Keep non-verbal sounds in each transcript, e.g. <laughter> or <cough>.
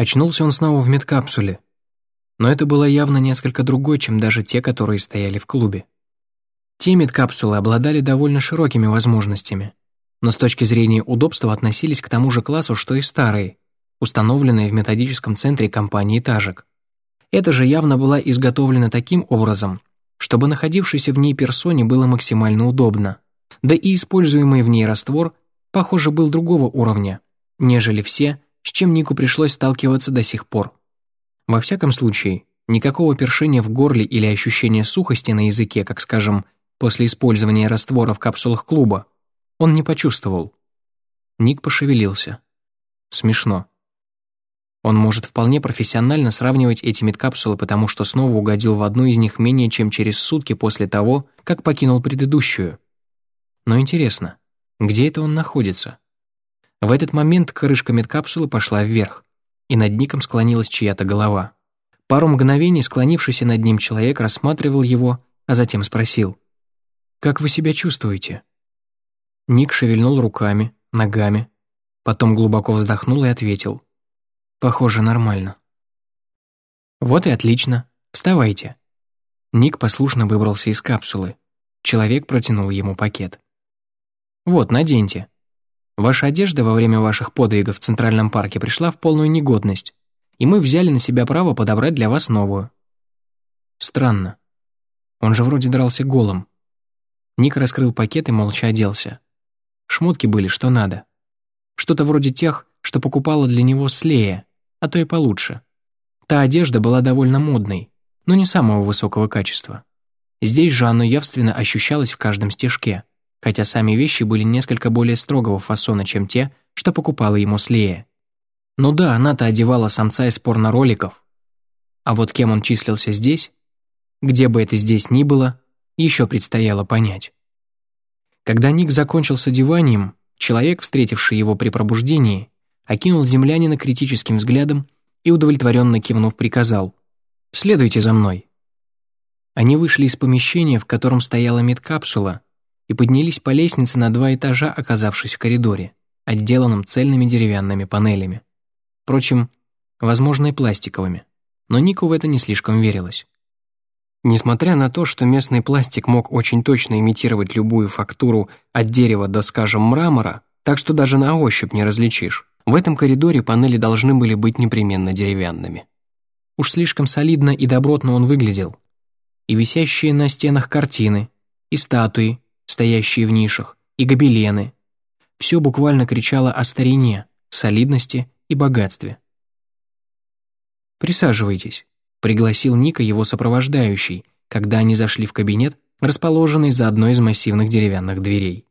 Очнулся он снова в медкапсуле, но это было явно несколько другой, чем даже те, которые стояли в клубе. Те медкапсулы обладали довольно широкими возможностями, но с точки зрения удобства относились к тому же классу, что и старые, установленные в методическом центре компании «Тажик». Это же явно была изготовлена таким образом, чтобы находившейся в ней персоне было максимально удобно, да и используемый в ней раствор, похоже, был другого уровня, нежели все, с чем Нику пришлось сталкиваться до сих пор. Во всяком случае, никакого першения в горле или ощущения сухости на языке, как, скажем, после использования раствора в капсулах клуба, он не почувствовал. Ник пошевелился. Смешно. Он может вполне профессионально сравнивать эти медкапсулы, потому что снова угодил в одну из них менее чем через сутки после того, как покинул предыдущую. Но интересно, где это он находится? В этот момент крышка медкапсулы пошла вверх, и над Ником склонилась чья-то голова. Пару мгновений склонившийся над ним человек рассматривал его, а затем спросил. «Как вы себя чувствуете?» Ник шевельнул руками, ногами, потом глубоко вздохнул и ответил. «Похоже, нормально». «Вот и отлично. Вставайте». Ник послушно выбрался из капсулы. Человек протянул ему пакет. «Вот, наденьте. Ваша одежда во время ваших подвигов в Центральном парке пришла в полную негодность, и мы взяли на себя право подобрать для вас новую». Странно. Он же вроде дрался голым. Ник раскрыл пакет и молча оделся. Шмотки были что надо. Что-то вроде тех, что покупала для него Слея, а то и получше. Та одежда была довольно модной, но не самого высокого качества. Здесь же оно явственно ощущалось в каждом стежке, хотя сами вещи были несколько более строгого фасона, чем те, что покупала ему Слея. Ну да, она-то одевала самца из порно-роликов. А вот кем он числился здесь, где бы это здесь ни было, еще предстояло понять. Когда Ник закончил с одеванием, человек, встретивший его при пробуждении, окинул землянина критическим взглядом и, удовлетворенно кивнув, приказал «Следуйте за мной». Они вышли из помещения, в котором стояла медкапсула, и поднялись по лестнице на два этажа, оказавшись в коридоре, отделанном цельными деревянными панелями. Впрочем, возможно, и пластиковыми, но Нику в это не слишком верилось. Несмотря на то, что местный пластик мог очень точно имитировать любую фактуру от дерева до, скажем, мрамора, так что даже на ощупь не различишь, в этом коридоре панели должны были быть непременно деревянными. Уж слишком солидно и добротно он выглядел. И висящие на стенах картины, и статуи, стоящие в нишах, и гобелены. Все буквально кричало о старине, солидности и богатстве. «Присаживайтесь», пригласил Ника его сопровождающий, когда они зашли в кабинет, расположенный за одной из массивных деревянных дверей.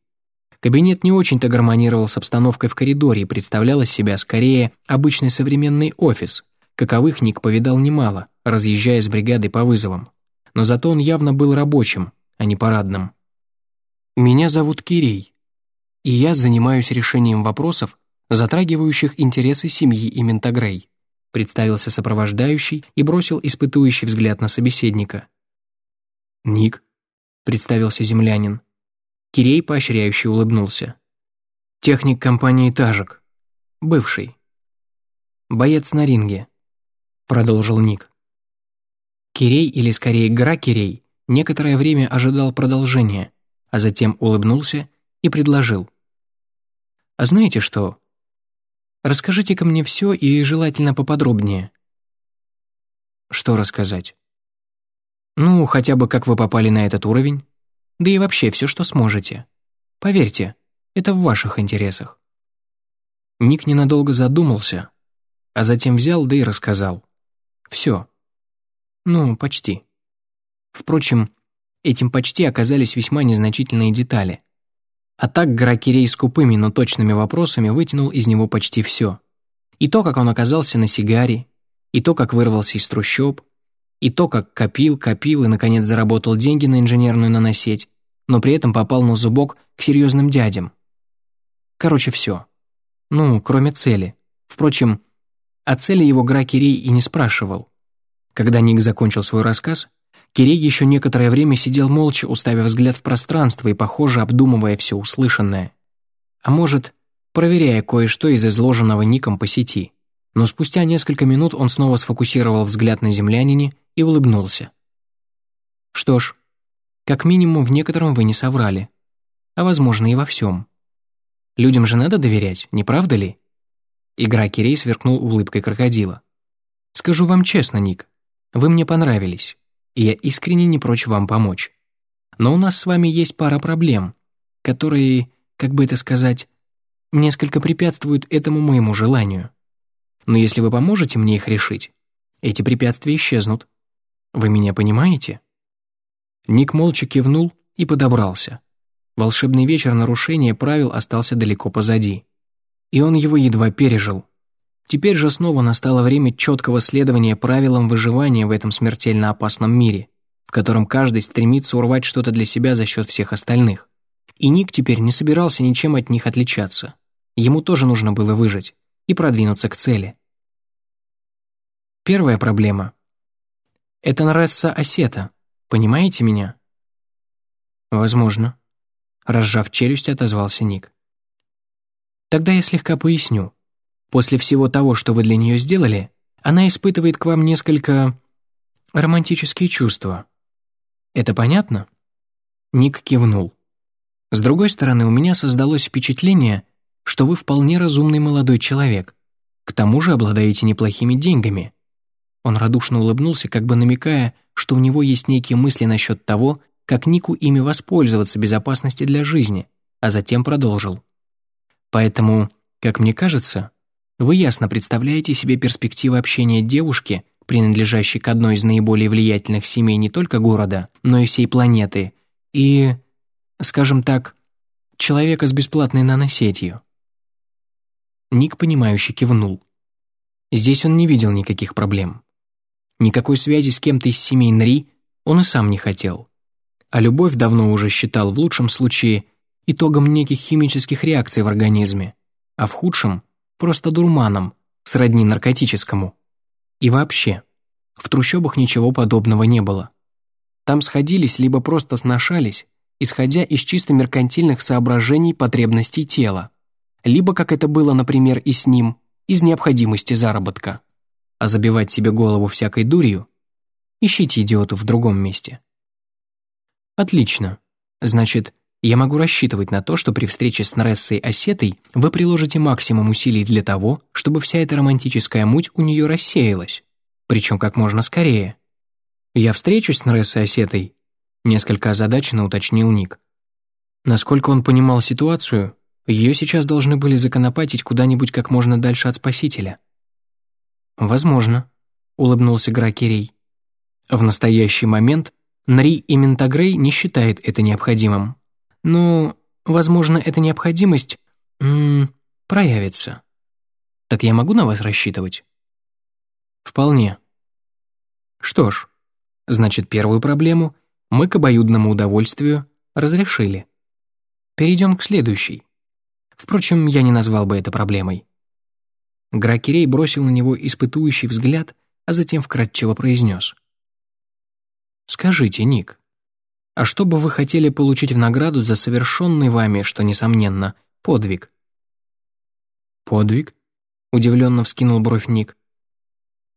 Кабинет не очень-то гармонировал с обстановкой в коридоре и представлял из себя скорее обычный современный офис, каковых Ник повидал немало, разъезжая с бригадой по вызовам. Но зато он явно был рабочим, а не парадным. «Меня зовут Кирей, и я занимаюсь решением вопросов, затрагивающих интересы семьи Иментагрей представился сопровождающий и бросил испытующий взгляд на собеседника. «Ник», — представился землянин. Кирей поощряюще улыбнулся. «Техник компании «Тажик». Бывший. Боец на ринге», — продолжил Ник. Кирей, или скорее Гра Кирей, некоторое время ожидал продолжения, а затем улыбнулся и предложил. «А знаете что? Расскажите-ка мне все и желательно поподробнее». «Что рассказать?» «Ну, хотя бы как вы попали на этот уровень. Да и вообще все, что сможете. Поверьте, это в ваших интересах». Ник ненадолго задумался, а затем взял да и рассказал. Все. Ну, почти. Впрочем, этим почти оказались весьма незначительные детали. А так Гракерей с купыми, но точными вопросами вытянул из него почти все. И то, как он оказался на сигаре, и то, как вырвался из трущоб, и то, как копил, копил и, наконец, заработал деньги на инженерную наносеть, но при этом попал на зубок к серьезным дядям. Короче, все. Ну, кроме цели. Впрочем, о цели его Гракерей и не спрашивал. Когда Ник закончил свой рассказ, Кирей еще некоторое время сидел молча, уставив взгляд в пространство и, похоже, обдумывая все услышанное. А может, проверяя кое-что из изложенного Ником по сети. Но спустя несколько минут он снова сфокусировал взгляд на землянине и улыбнулся. «Что ж, как минимум в некотором вы не соврали. А возможно и во всем. Людям же надо доверять, не правда ли?» Игра Кирей сверкнул улыбкой крокодила. «Скажу вам честно, Ник, вы мне понравились, и я искренне не прочь вам помочь. Но у нас с вами есть пара проблем, которые, как бы это сказать, несколько препятствуют этому моему желанию. Но если вы поможете мне их решить, эти препятствия исчезнут. Вы меня понимаете?» Ник молча кивнул и подобрался. Волшебный вечер нарушения правил остался далеко позади. И он его едва пережил. Теперь же снова настало время четкого следования правилам выживания в этом смертельно опасном мире, в котором каждый стремится урвать что-то для себя за счет всех остальных. И Ник теперь не собирался ничем от них отличаться. Ему тоже нужно было выжить и продвинуться к цели. Первая проблема — это Нресса Осета, понимаете меня? Возможно. Разжав челюсть, отозвался Ник. Тогда я слегка поясню. После всего того, что вы для нее сделали, она испытывает к вам несколько романтические чувства. Это понятно?» Ник кивнул. «С другой стороны, у меня создалось впечатление, что вы вполне разумный молодой человек. К тому же обладаете неплохими деньгами». Он радушно улыбнулся, как бы намекая, что у него есть некие мысли насчет того, как Нику ими воспользоваться безопасности для жизни, а затем продолжил. «Поэтому, как мне кажется, вы ясно представляете себе перспективы общения девушки, принадлежащей к одной из наиболее влиятельных семей не только города, но и всей планеты, и, скажем так, человека с бесплатной наносетью. Ник, понимающе кивнул. Здесь он не видел никаких проблем. Никакой связи с кем-то из семей Нри он и сам не хотел. А любовь давно уже считал в лучшем случае итогом неких химических реакций в организме, а в худшем просто дурманом, сродни наркотическому. И вообще, в трущобах ничего подобного не было. Там сходились либо просто сношались, исходя из чисто меркантильных соображений потребностей тела, либо, как это было, например, и с ним, из необходимости заработка. А забивать себе голову всякой дурью – ищите идиоту в другом месте. Отлично. Значит, я могу рассчитывать на то, что при встрече с Нрессой Осетой вы приложите максимум усилий для того, чтобы вся эта романтическая муть у нее рассеялась, причем как можно скорее. «Я встречусь с Нрессой Осетой?» несколько озадаченно уточнил Ник. Насколько он понимал ситуацию, ее сейчас должны были законопатить куда-нибудь как можно дальше от Спасителя. «Возможно», — улыбнулся Гракерей. В настоящий момент Нри и Ментагрей не считает это необходимым. Ну, возможно, эта необходимость м -м, проявится. Так я могу на вас рассчитывать? Вполне. Что ж, значит, первую проблему мы к обоюдному удовольствию разрешили. Перейдем к следующей. Впрочем, я не назвал бы это проблемой. Гракерей бросил на него испытующий взгляд, а затем вкратчиво произнес. «Скажите, Ник, а что бы вы хотели получить в награду за совершенный вами, что, несомненно, подвиг?» «Подвиг?» — удивленно вскинул бровь Ник.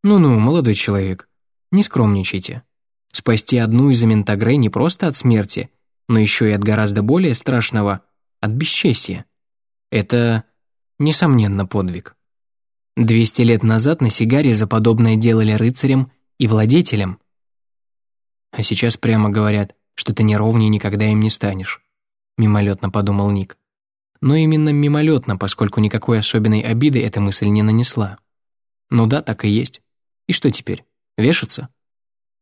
«Ну-ну, молодой человек, не скромничайте. Спасти одну из Аментагрей не просто от смерти, но еще и от гораздо более страшного — от бесчестия. Это, несомненно, подвиг. Двести лет назад на Сигаре за подобное делали рыцарем и владетелем. А сейчас прямо говорят, что ты неровнее никогда им не станешь», — мимолетно подумал Ник. Но именно мимолетно, поскольку никакой особенной обиды эта мысль не нанесла. Ну да, так и есть. И что теперь, вешаться?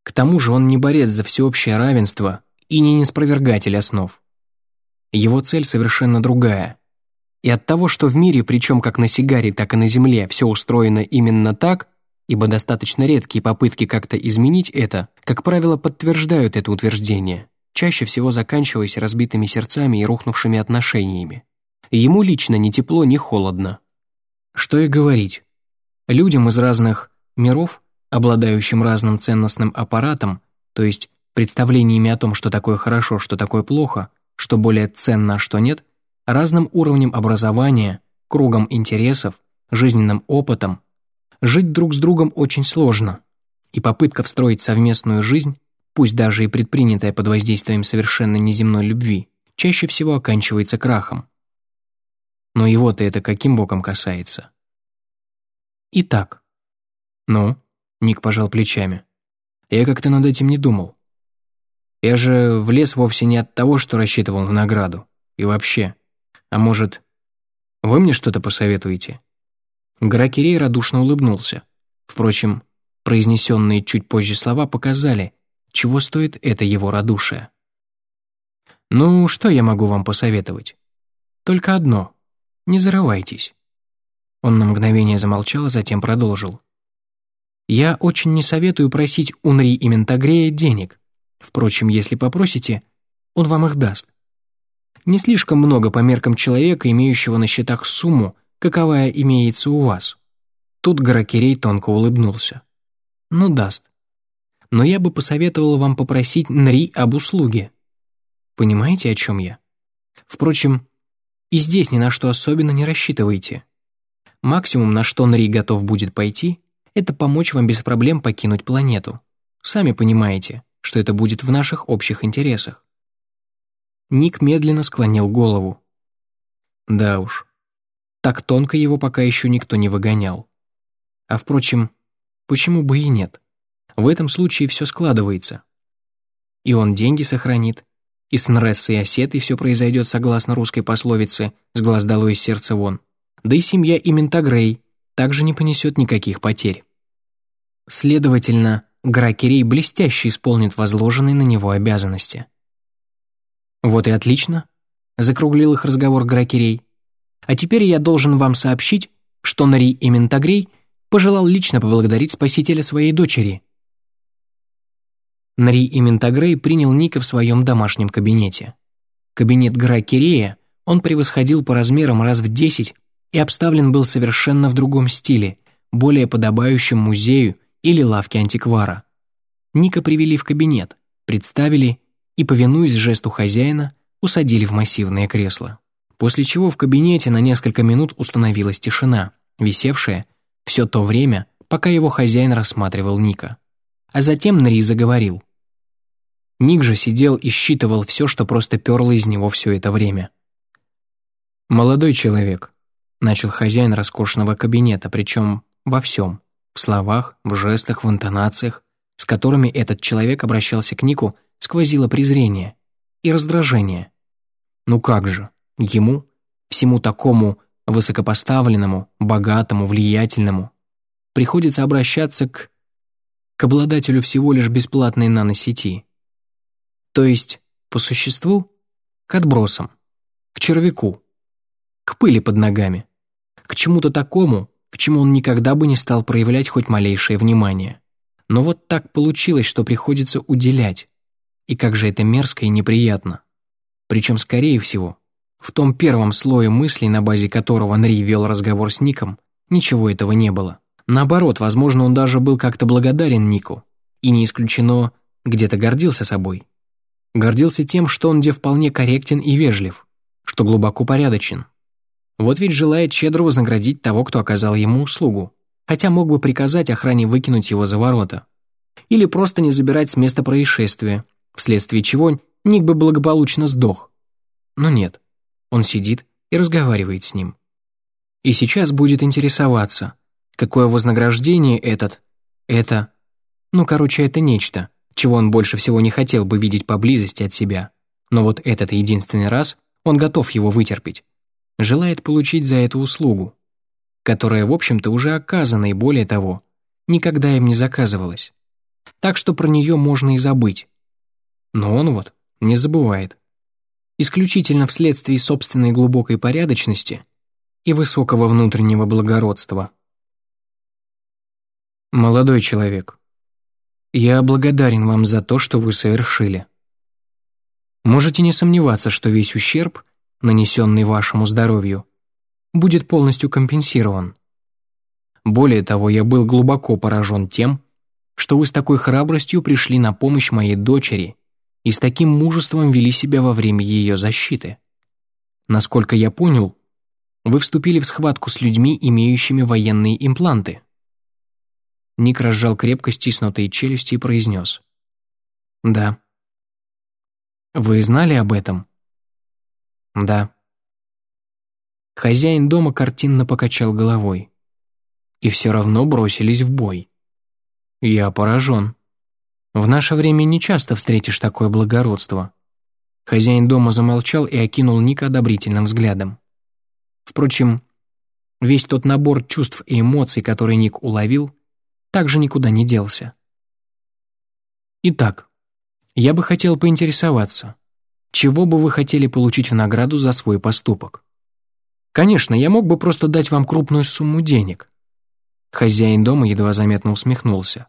К тому же он не борец за всеобщее равенство и не неспровергатель основ. Его цель совершенно другая. И от того, что в мире, причем как на сигаре, так и на земле, все устроено именно так, ибо достаточно редкие попытки как-то изменить это, как правило, подтверждают это утверждение, чаще всего заканчиваясь разбитыми сердцами и рухнувшими отношениями. Ему лично ни тепло, ни холодно. Что и говорить. Людям из разных миров, обладающим разным ценностным аппаратом, то есть представлениями о том, что такое хорошо, что такое плохо, что более ценно, а что нет, разным уровнем образования, кругом интересов, жизненным опытом, Жить друг с другом очень сложно, и попытка встроить совместную жизнь, пусть даже и предпринятая под воздействием совершенно неземной любви, чаще всего оканчивается крахом. Но его-то это каким боком касается? Итак. Ну, Ник пожал плечами. Я как-то над этим не думал. Я же влез вовсе не от того, что рассчитывал на награду. И вообще. А может, вы мне что-то посоветуете?» Гракерей радушно улыбнулся. Впрочем, произнесенные чуть позже слова показали, чего стоит это его радушие. «Ну, что я могу вам посоветовать? Только одно. Не зарывайтесь». Он на мгновение замолчал, а затем продолжил. «Я очень не советую просить Унри и Ментагрея денег. Впрочем, если попросите, он вам их даст. Не слишком много по меркам человека, имеющего на счетах сумму, каковая имеется у вас. Тут Гаракирей тонко улыбнулся. Ну, даст. Но я бы посоветовал вам попросить Нри об услуге. Понимаете, о чем я? Впрочем, и здесь ни на что особенно не рассчитывайте. Максимум, на что Нри готов будет пойти, это помочь вам без проблем покинуть планету. Сами понимаете, что это будет в наших общих интересах. Ник медленно склонил голову. Да уж, так тонко его пока еще никто не выгонял. А впрочем, почему бы и нет? В этом случае все складывается. И он деньги сохранит, и с Нрессой и Осетой все произойдет согласно русской пословице «с глаз долой из сердца вон». Да и семья Иментагрей также не понесет никаких потерь. Следовательно, Гракерей блестяще исполнит возложенные на него обязанности. «Вот и отлично», — закруглил их разговор Гракерей. «А теперь я должен вам сообщить, что Нари и Ментагрей пожелал лично поблагодарить спасителя своей дочери». Нари и Ментагрей принял Ника в своем домашнем кабинете. Кабинет Гракерея он превосходил по размерам раз в десять и обставлен был совершенно в другом стиле, более подобающем музею или лавке антиквара. Ника привели в кабинет, представили и, повинуясь жесту хозяина, усадили в массивное кресло. После чего в кабинете на несколько минут установилась тишина, висевшая все то время, пока его хозяин рассматривал Ника. А затем Нри заговорил. Ник же сидел и считывал все, что просто перло из него все это время. «Молодой человек», — начал хозяин роскошного кабинета, причем во всем в словах, в жестах, в интонациях, с которыми этот человек обращался к Нику, сквозило презрение и раздражение. Ну как же, ему, всему такому высокопоставленному, богатому, влиятельному, приходится обращаться к... к обладателю всего лишь бесплатной наносети. То есть, по существу, к отбросам, к червяку, к пыли под ногами, к чему-то такому, к чему он никогда бы не стал проявлять хоть малейшее внимание. Но вот так получилось, что приходится уделять. И как же это мерзко и неприятно. Причем, скорее всего, в том первом слое мыслей, на базе которого Нри вел разговор с Ником, ничего этого не было. Наоборот, возможно, он даже был как-то благодарен Нику. И не исключено, где-то гордился собой. Гордился тем, что он где вполне корректен и вежлив, что глубоко порядочен, вот ведь желает щедро вознаградить того, кто оказал ему услугу, хотя мог бы приказать охране выкинуть его за ворота. Или просто не забирать с места происшествия, вследствие чего Ник бы благополучно сдох. Но нет, он сидит и разговаривает с ним. И сейчас будет интересоваться, какое вознаграждение этот, это, ну, короче, это нечто, чего он больше всего не хотел бы видеть поблизости от себя. Но вот этот единственный раз он готов его вытерпеть желает получить за эту услугу, которая, в общем-то, уже оказана и, более того, никогда им не заказывалась. Так что про нее можно и забыть. Но он вот не забывает. Исключительно вследствие собственной глубокой порядочности и высокого внутреннего благородства. Молодой человек, я благодарен вам за то, что вы совершили. Можете не сомневаться, что весь ущерб, нанесенный вашему здоровью, будет полностью компенсирован. Более того, я был глубоко поражен тем, что вы с такой храбростью пришли на помощь моей дочери и с таким мужеством вели себя во время ее защиты. Насколько я понял, вы вступили в схватку с людьми, имеющими военные импланты. Ник разжал крепко стиснутые челюсти и произнес. «Да». «Вы знали об этом?» «Да». Хозяин дома картинно покачал головой. «И все равно бросились в бой». «Я поражен. В наше время не часто встретишь такое благородство». Хозяин дома замолчал и окинул Ника одобрительным взглядом. Впрочем, весь тот набор чувств и эмоций, который Ник уловил, также никуда не делся. Итак, я бы хотел поинтересоваться, чего бы вы хотели получить в награду за свой поступок? Конечно, я мог бы просто дать вам крупную сумму денег. Хозяин дома едва заметно усмехнулся.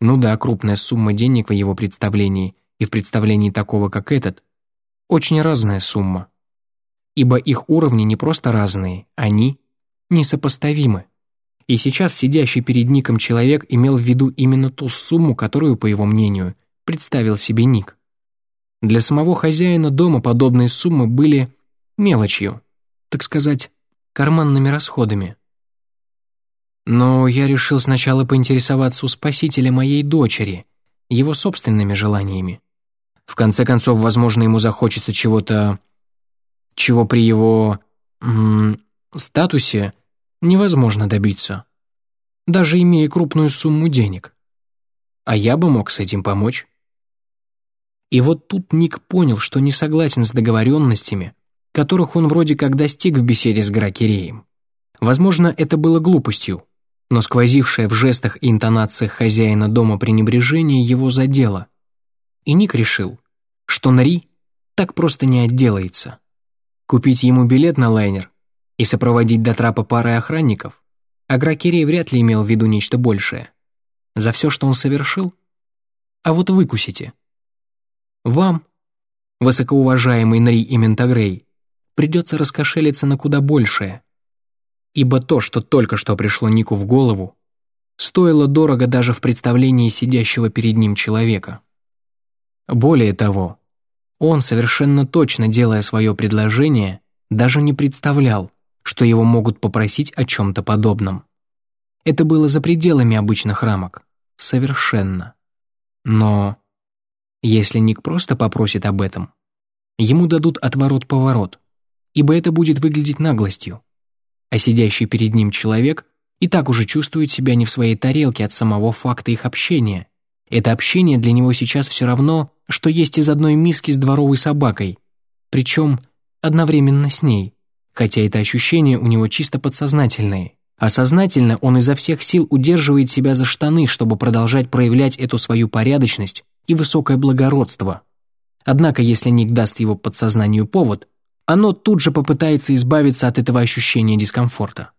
Ну да, крупная сумма денег в его представлении и в представлении такого, как этот, очень разная сумма. Ибо их уровни не просто разные, они несопоставимы. И сейчас сидящий перед Ником человек имел в виду именно ту сумму, которую, по его мнению, представил себе Ник. Для самого хозяина дома подобные суммы были мелочью, так сказать, карманными расходами. Но я решил сначала поинтересоваться у спасителя моей дочери, его собственными желаниями. В конце концов, возможно, ему захочется чего-то, чего при его м статусе невозможно добиться, даже имея крупную сумму денег. А я бы мог с этим помочь. И вот тут Ник понял, что не согласен с договоренностями, которых он вроде как достиг в беседе с Гракереем. Возможно, это было глупостью, но сквозившее в жестах и интонациях хозяина дома пренебрежение его задело. И Ник решил, что Нри так просто не отделается. Купить ему билет на лайнер и сопроводить до трапа пары охранников, а Гракерей вряд ли имел в виду нечто большее. За все, что он совершил? А вот выкусите. Вам, высокоуважаемый Нри и Ментагрей, придется раскошелиться на куда большее. Ибо то, что только что пришло Нику в голову, стоило дорого даже в представлении сидящего перед ним человека. Более того, он, совершенно точно делая свое предложение, даже не представлял, что его могут попросить о чем-то подобном. Это было за пределами обычных рамок. Совершенно. Но если Ник просто попросит об этом, ему дадут отворот-поворот, ибо это будет выглядеть наглостью. А сидящий перед ним человек и так уже чувствует себя не в своей тарелке от самого факта их общения. Это общение для него сейчас все равно, что есть из одной миски с дворовой собакой, причем одновременно с ней хотя это ощущения у него чисто подсознательные. А сознательно он изо всех сил удерживает себя за штаны, чтобы продолжать проявлять эту свою порядочность и высокое благородство. Однако, если Ник даст его подсознанию повод, оно тут же попытается избавиться от этого ощущения дискомфорта.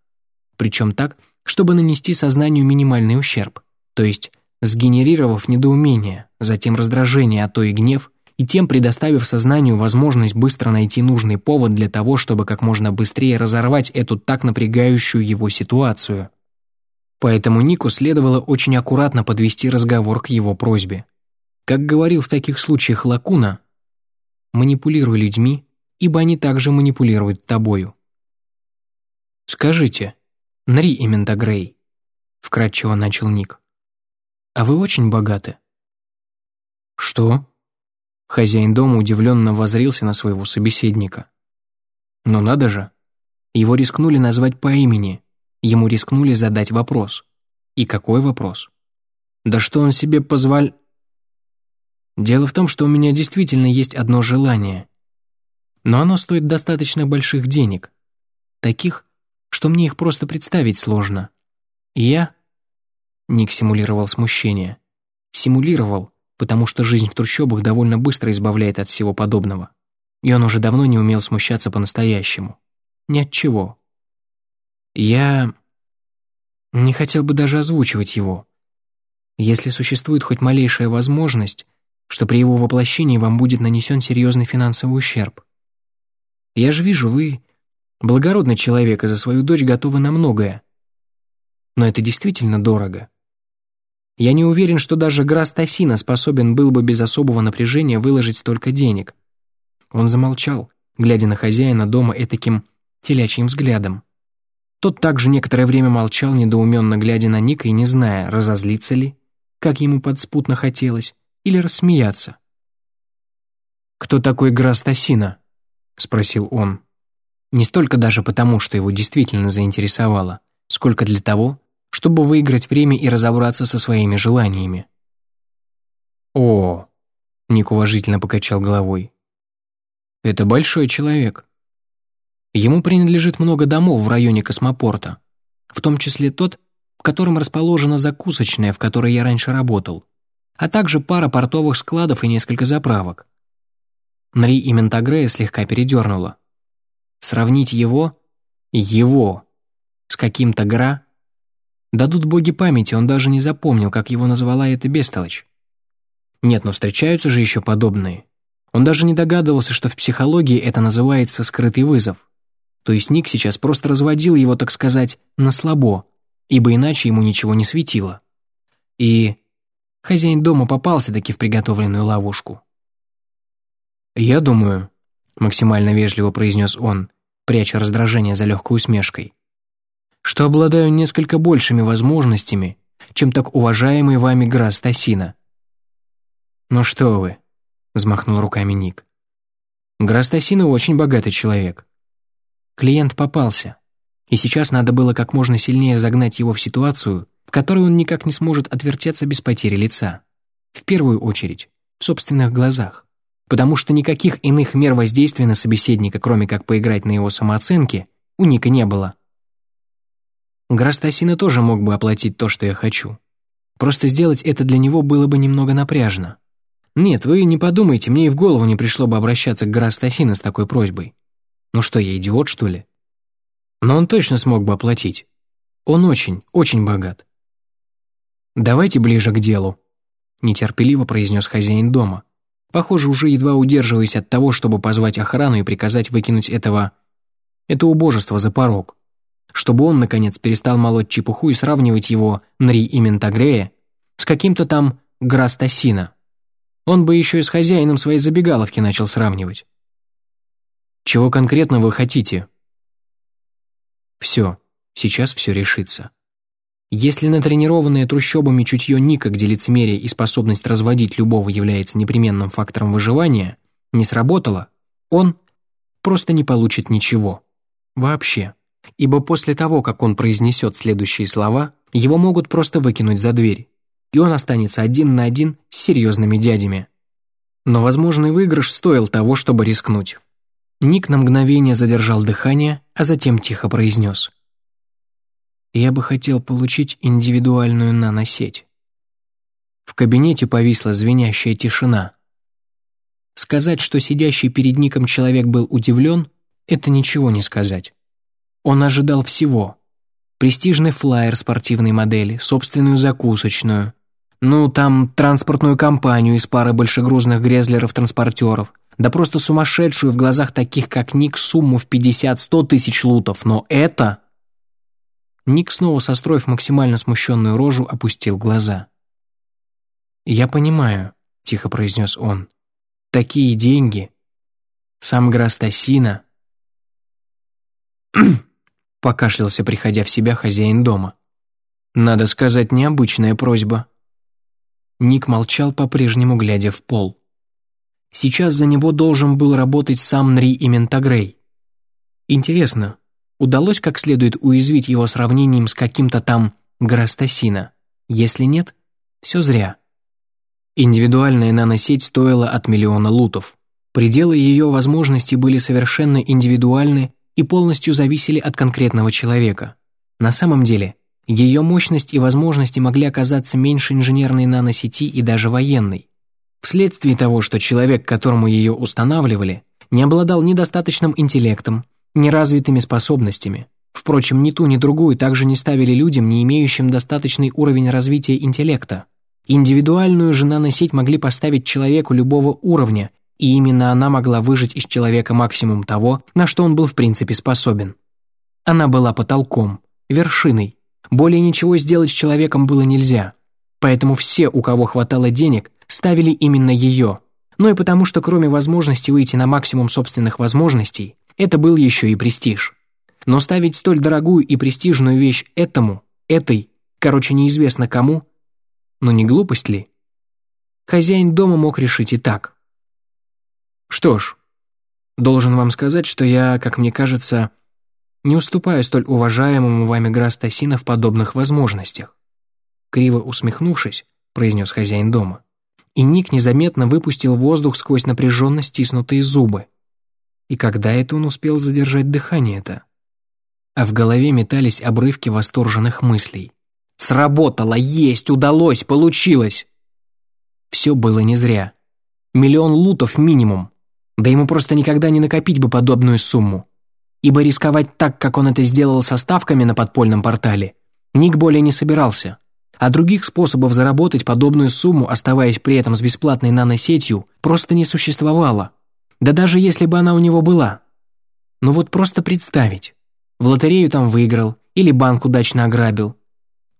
Причем так, чтобы нанести сознанию минимальный ущерб, то есть сгенерировав недоумение, затем раздражение, а то и гнев, и тем предоставив сознанию возможность быстро найти нужный повод для того, чтобы как можно быстрее разорвать эту так напрягающую его ситуацию. Поэтому Нику следовало очень аккуратно подвести разговор к его просьбе. Как говорил в таких случаях Лакуна, «Манипулируй людьми, ибо они также манипулируют тобою». «Скажите, Нри и Мендагрей», — вкратчиво начал Ник, «а вы очень богаты?» «Что?» Хозяин дома удивленно возрился на своего собеседника. Но надо же. Его рискнули назвать по имени. Ему рискнули задать вопрос. И какой вопрос? Да что он себе позволь... Дело в том, что у меня действительно есть одно желание. Но оно стоит достаточно больших денег. Таких, что мне их просто представить сложно. И я... Ник симулировал смущение. Симулировал, потому что жизнь в трущобах довольно быстро избавляет от всего подобного. И он уже давно не умел смущаться по-настоящему. Ни от чего. Я не хотел бы даже озвучивать его. Если существует хоть малейшая возможность, что при его воплощении вам будет нанесен серьезный финансовый ущерб. Я же вижу, вы благородный человек и за свою дочь готовы на многое. Но это действительно дорого. Я не уверен, что даже Грас Тассина способен был бы без особого напряжения выложить столько денег. Он замолчал, глядя на хозяина дома этаким телячьим взглядом. Тот также некоторое время молчал, недоуменно глядя на Ника и не зная, разозлиться ли, как ему подспутно хотелось, или рассмеяться. «Кто такой Грастасина?» — спросил он. Не столько даже потому, что его действительно заинтересовало, сколько для того, чтобы выиграть время и разобраться со своими желаниями. «О!» — Ник уважительно покачал головой. «Это большой человек. Ему принадлежит много домов в районе космопорта, в том числе тот, в котором расположена закусочная, в которой я раньше работал, а также пара портовых складов и несколько заправок. Нри и Ментагрея слегка передернула. Сравнить его, его, с каким-то Гра, дадут боги памяти, он даже не запомнил, как его назвала эта бестолочь. Нет, но встречаются же еще подобные. Он даже не догадывался, что в психологии это называется скрытый вызов. То есть Ник сейчас просто разводил его, так сказать, на слабо, ибо иначе ему ничего не светило. И хозяин дома попался-таки в приготовленную ловушку. «Я думаю», — максимально вежливо произнес он, пряча раздражение за легкой усмешкой, «что обладаю несколько большими возможностями, чем так уважаемый вами Грас Тассина». «Ну что вы», — взмахнул руками Ник. «Грас Тассина очень богатый человек. Клиент попался, и сейчас надо было как можно сильнее загнать его в ситуацию, в которой он никак не сможет отвертеться без потери лица. В первую очередь, в собственных глазах потому что никаких иных мер воздействия на собеседника, кроме как поиграть на его самооценке, у Ника не было. Грастасина тоже мог бы оплатить то, что я хочу. Просто сделать это для него было бы немного напряжно. Нет, вы не подумайте, мне и в голову не пришло бы обращаться к Грастасина с такой просьбой. Ну что, я идиот, что ли? Но он точно смог бы оплатить. Он очень, очень богат. «Давайте ближе к делу», — нетерпеливо произнес хозяин дома похоже, уже едва удерживаясь от того, чтобы позвать охрану и приказать выкинуть этого... это убожество за порог. Чтобы он, наконец, перестал молоть чепуху и сравнивать его, Нри и Ментагрея, с каким-то там Грастасина. Он бы еще и с хозяином своей забегаловки начал сравнивать. «Чего конкретно вы хотите?» «Все, сейчас все решится». Если натренированное трущобами чутье Ника, где лицемерие и способность разводить любого является непременным фактором выживания, не сработало, он просто не получит ничего. Вообще. Ибо после того, как он произнесет следующие слова, его могут просто выкинуть за дверь, и он останется один на один с серьезными дядями. Но возможный выигрыш стоил того, чтобы рискнуть. Ник на мгновение задержал дыхание, а затем тихо произнес. Я бы хотел получить индивидуальную наносеть. В кабинете повисла звенящая тишина. Сказать, что сидящий перед Ником человек был удивлен, это ничего не сказать. Он ожидал всего. Престижный флаер спортивной модели, собственную закусочную, ну, там, транспортную компанию из пары большегрузных грезлеров-транспортеров, да просто сумасшедшую в глазах таких, как Ник, сумму в 50-100 тысяч лутов, но это... Ник, снова состроив максимально смущенную рожу, опустил глаза. «Я понимаю», — тихо произнес он. «Такие деньги. Сам Грастасина...» <clears throat> покашлялся, приходя в себя хозяин дома. «Надо сказать, необычная просьба». Ник молчал, по-прежнему глядя в пол. Сейчас за него должен был работать сам Нри и Ментагрей. Интересно, удалось как следует уязвить его сравнением с каким-то там Грастасина. Если нет, все зря. Индивидуальная наносеть стоила от миллиона лутов. Пределы ее возможностей были совершенно индивидуальны и полностью зависели от конкретного человека. На самом деле, ее мощность и возможности могли оказаться меньше инженерной наносети и даже военной. Вследствие того, что человек, которому ее устанавливали, не обладал недостаточным интеллектом, неразвитыми способностями. Впрочем, ни ту, ни другую также не ставили людям, не имеющим достаточный уровень развития интеллекта. Индивидуальную же наносеть могли поставить человеку любого уровня, и именно она могла выжать из человека максимум того, на что он был в принципе способен. Она была потолком, вершиной. Более ничего сделать с человеком было нельзя. Поэтому все, у кого хватало денег, ставили именно ее. Но и потому, что кроме возможности выйти на максимум собственных возможностей, это был еще и престиж. Но ставить столь дорогую и престижную вещь этому, этой, короче, неизвестно кому, но не глупость ли? Хозяин дома мог решить и так. Что ж, должен вам сказать, что я, как мне кажется, не уступаю столь уважаемому вами Грастасина в подобных возможностях. Криво усмехнувшись, произнес хозяин дома. И Ник незаметно выпустил воздух сквозь напряженно стиснутые зубы. И когда это он успел задержать дыхание-то? А в голове метались обрывки восторженных мыслей. «Сработало! Есть! Удалось! Получилось!» Все было не зря. Миллион лутов минимум. Да ему просто никогда не накопить бы подобную сумму. Ибо рисковать так, как он это сделал со ставками на подпольном портале, Ник более не собирался. А других способов заработать подобную сумму, оставаясь при этом с бесплатной наносетью, просто не существовало. Да даже если бы она у него была. Ну вот просто представить. В лотерею там выиграл, или банк удачно ограбил.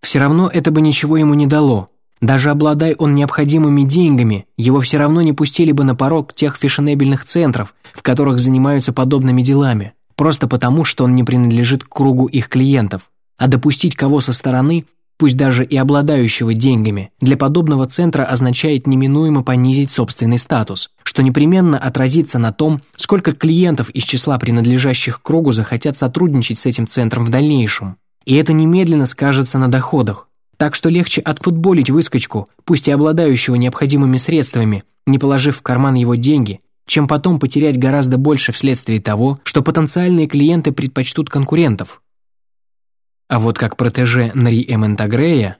Все равно это бы ничего ему не дало. Даже обладая он необходимыми деньгами, его все равно не пустили бы на порог тех фешенебельных центров, в которых занимаются подобными делами, просто потому, что он не принадлежит к кругу их клиентов. А допустить кого со стороны, пусть даже и обладающего деньгами, для подобного центра означает неминуемо понизить собственный статус, что непременно отразится на том, сколько клиентов из числа принадлежащих кругу захотят сотрудничать с этим центром в дальнейшем. И это немедленно скажется на доходах, так что легче отфутболить выскочку, пусть и обладающего необходимыми средствами, не положив в карман его деньги, чем потом потерять гораздо больше вследствие того, что потенциальные клиенты предпочтут конкурентов. А вот как протеже Нри Эментагрея...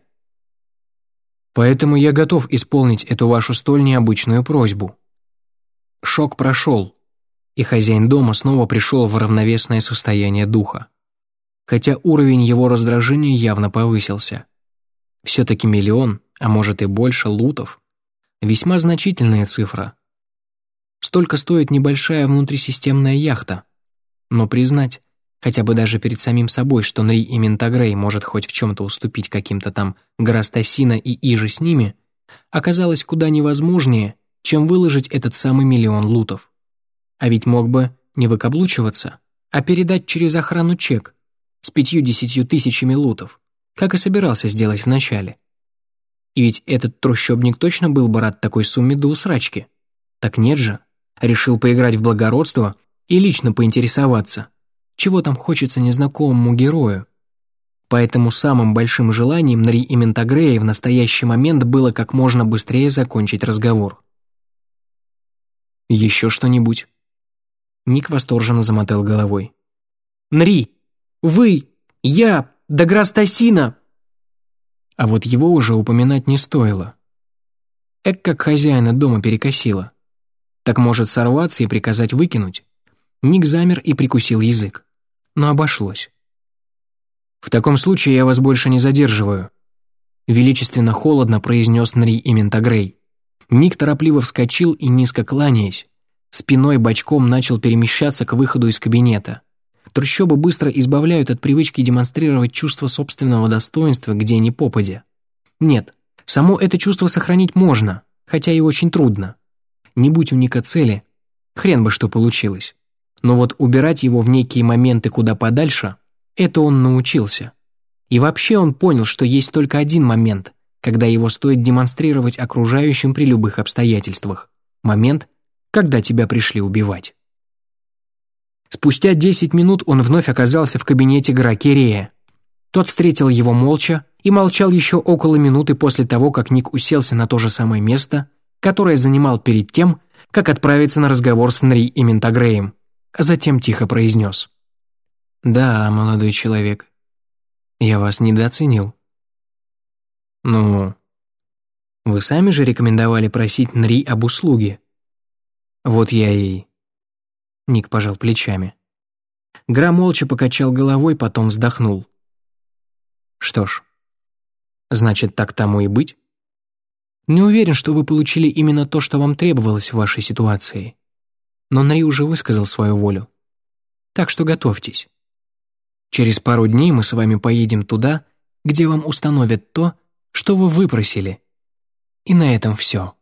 Поэтому я готов исполнить эту вашу столь необычную просьбу. Шок прошел, и хозяин дома снова пришел в равновесное состояние духа. Хотя уровень его раздражения явно повысился. Все-таки миллион, а может и больше, лутов. Весьма значительная цифра. Столько стоит небольшая внутрисистемная яхта. Но признать, хотя бы даже перед самим собой, что Нри и Ментагрей может хоть в чем-то уступить каким-то там Грастасина и Иже с ними, оказалось куда невозможнее, чем выложить этот самый миллион лутов. А ведь мог бы не выкаблучиваться, а передать через охрану чек с пятью-десятью тысячами лутов как и собирался сделать вначале. И ведь этот трущобник точно был бы рад такой сумме до усрачки. Так нет же. Решил поиграть в благородство и лично поинтересоваться, чего там хочется незнакомому герою. Поэтому самым большим желанием Нари и Ментагрея в настоящий момент было как можно быстрее закончить разговор. «Еще что-нибудь?» Ник восторженно замотал головой. «Нри! Вы! Я! Да Грастасина!» А вот его уже упоминать не стоило. Эк, как хозяина дома перекосило. Так может сорваться и приказать выкинуть. Ник замер и прикусил язык. Но обошлось. «В таком случае я вас больше не задерживаю», величественно холодно произнес Нри и Ментагрей. Ник торопливо вскочил и, низко кланяясь, спиной бочком начал перемещаться к выходу из кабинета. Трущобы быстро избавляют от привычки демонстрировать чувство собственного достоинства где ни попадя. Нет, само это чувство сохранить можно, хотя и очень трудно. Не будь у Ника цели, хрен бы что получилось. Но вот убирать его в некие моменты куда подальше, это он научился. И вообще он понял, что есть только один момент, когда его стоит демонстрировать окружающим при любых обстоятельствах. Момент, когда тебя пришли убивать. Спустя десять минут он вновь оказался в кабинете Гракерея. Тот встретил его молча и молчал еще около минуты после того, как Ник уселся на то же самое место, которое занимал перед тем, как отправиться на разговор с Нри и Ментагреем, а затем тихо произнес. «Да, молодой человек, я вас недооценил». «Ну, вы сами же рекомендовали просить Нри об услуге. Вот я и Ник пожал плечами. Гра молча покачал головой, потом вздохнул. Что ж, значит, так тому и быть. Не уверен, что вы получили именно то, что вам требовалось в вашей ситуации. Но Нри уже высказал свою волю. Так что готовьтесь. Через пару дней мы с вами поедем туда, где вам установят то, что вы выпросили. И на этом все.